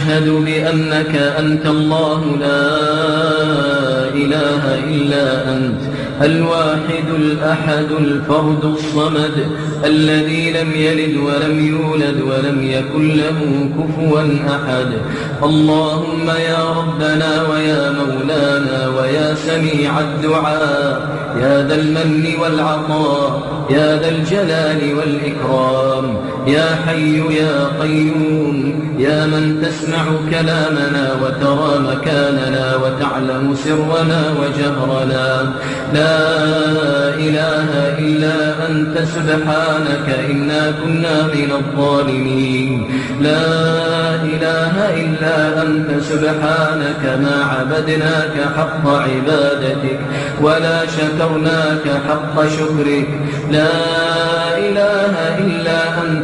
أشهد بأنك أنت الله لا إله إلا أنت الواحد الأحد الفرد الصمد الذي لم يلد ولم يولد ولم يكن له كفوا أحد. اللهم يا ربنا ويا مولانا ويا سميع الدعاء يا ذا المن والعطاء يا ذا الجلال والإكرام يا حي يا قيوم يا من تسمع كلامنا وترى مكاننا وتعلم سرنا وجهرنا. لا إله إلا أنت سبحانك إنا كنا من الظالمين. لا إله إلا أنت سبحانك ما عبدناك حق عبادتك ولا شكرناك حق شكرك. لا إله إلا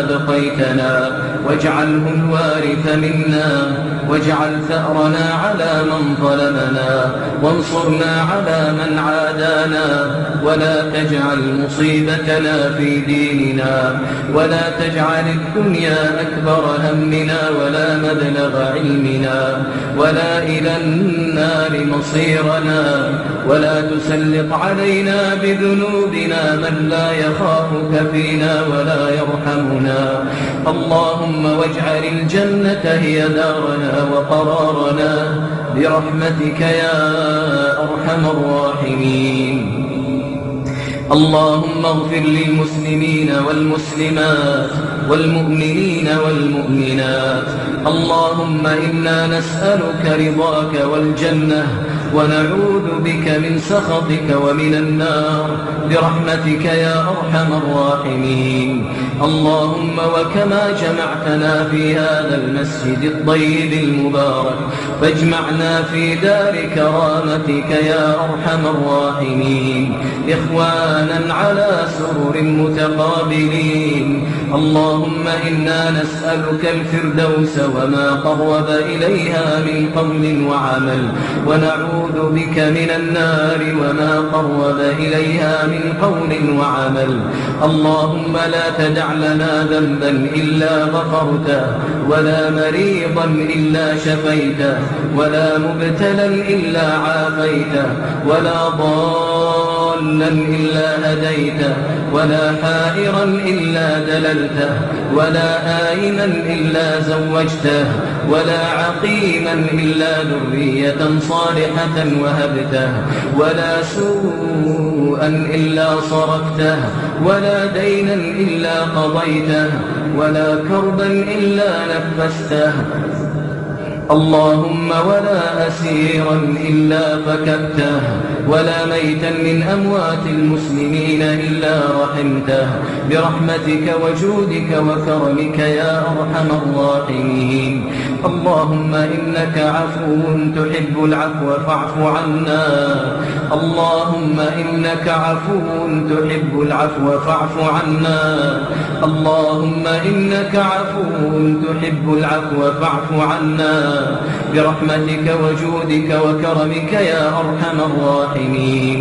أبقيتنا واجعله الوارث منا واجعل ثأرنا على من ظلمنا وانصرنا على من عادانا ولا تجعل مصيبتنا في ديننا ولا تجعل الدنيا أكبر همنا ولا مبلغ علمنا ولا إلى النار مصيرنا ولا تسلط علينا بذنوبنا من لا يخافك فينا ولا يرحمنا اللهم واجعل الجنة هي دارنا وقرارنا. برحمتك يا أرحم الراحمين. اللهم اغفر للمسلمين والمسلمات والمؤمنين والمؤمنات. اللهم إنا نسألك رضاك والجنة ونعوذ بك من سخطك ومن النار. برحمتك يا أرحم الراحمين. اللهم وكما جمعتنا في هذا المسجد الطيب المبارك فاجمعنا في دار كرامتك يا أرحم الراحمين. إخوانا على سرر متقابلين. اللهم إنا نسألك الفردوس وما قرب إليها من قول وعمل. ونعوذ بك من النار وما قرب إليها من قول وعمل. اللهم لا تدع لنا ذنبا إلا غفرته ولا مريضا إلا شفيته ولا مبتلا إلا عافيته ولا ضالا إلا هديته ولا حائرا إلا دللته ولا آئما إلا زوجته ولا عقيما إلا ذرية صالحة وهبته ولا سوءا إلا صرفته ولا دينا إلا قضيته ولا كربا إلا نفسته. اللهم ولا أسيرا إلا فكبته ولا ميتا من أموات المسلمين إلا رحمته. برحمتك وجودك وكرمك يا أرحم الراحمين. اللهم إنك عفو تحب العفو فاعف عنا. اللهم إنك عفو تحب العفو فاعف عنا. اللهم إنك عفو تحب العفو فاعف عنا. برحمتك وجودك وكرمك يا أرحم الراحمين.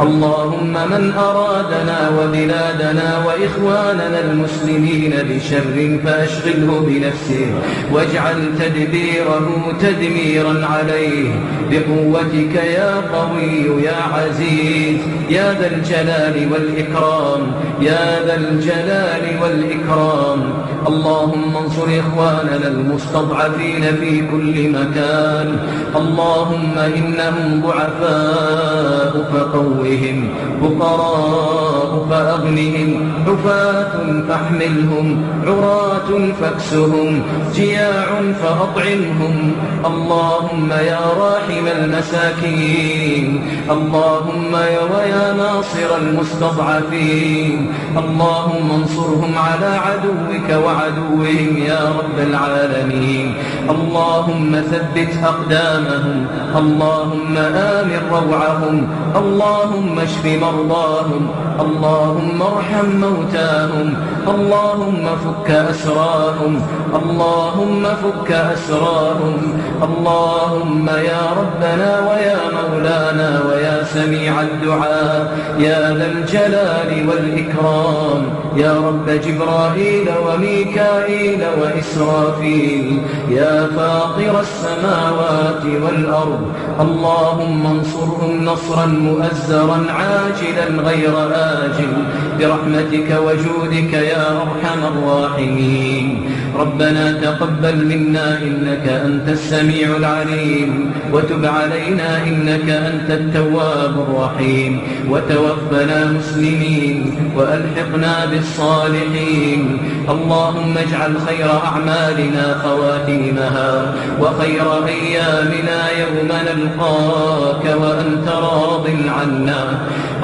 اللهم من أرادنا وبلادنا وإخواننا المسلمين بشر فأشغله بنفسه واجعل تدبيره تدميرا عليه. بقوتك يا قوي يا عزيز يا ذا الجلال والإكرام يا ذا الجلال والإكرام. اللهم انصر إخواننا المستضعفين في كل مكان. اللهم إنهم ضعفاء فقوهم فقراء فأغنهم حفاة فاحملهم عراة فاكسهم جياع فأطعمهم. اللهم يا راحم المساكين. اللهم يا ويا ناصر المستضعفين. اللهم انصرهم على عدوك وعدوهم يا رب العالمين. اللهم ثبت أقدامهم. اللهم آمن روعهم. اللهم اشف مرضاهم. اللهم ارحم موتاهم. اللهم فك أسراهم. اللهم فك أسراهم اللهم يا ربنا ويا مولانا ويا سميع الدعاء يا ذا الجلال والإكرام يا رب جبرائيل وميكائيل وإسرافيل يا فاطر السماوات والأرض. اللهم انصرهم نصرا مؤزرا عاجلا غير آجل. برحمتك وجودك يا أرحم الراحمين. ربنا تقبل منا إنك أنت السميع العليم. وتب علينا إنك أنت التواب الرحيم. وتوفنا مسلمين وألحقنا بالصالحين. اللهم اجعل خير أعمالنا خواتيمها وخير أيامنا يوم نلقاك وأنت راض عنا.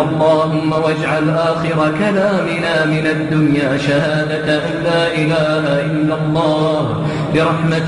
اللهم واجعل آخر كلامنا من الدنيا شهادة أن لا إله إلا الله برحمتك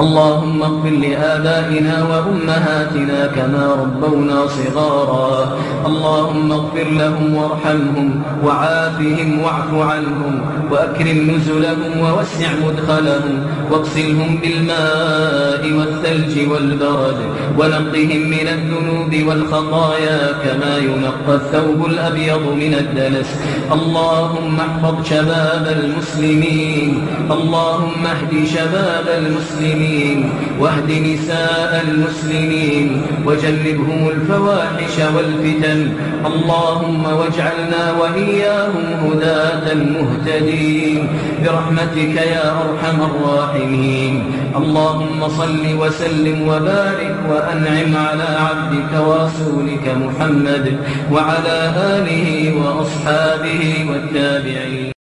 اللهم اغفر لآبائنا وأمهاتنا كما ربونا صغارا. اللهم اغفر لهم وارحمهم وعافهم واعف عنهم وأكرم نزلهم ووسع مدخلهم واغسلهم بالماء والثلج والبرد ونقهم من الذنوب والخطايا كما ينقى الثوب الأبيض من الدنس. اللهم احفظ شباب المسلمين. اللهم اهد شباب المسلمين. المسلمين واهد نساء المسلمين وجنبهم الفواحش والفتن. اللهم واجعلنا وإياهم هداة مهتدين. برحمتك يا أرحم الراحمين. اللهم صل وسلم وبارك وأنعم على عبدك ورسولك محمد وعلى آله وأصحابه والتابعين.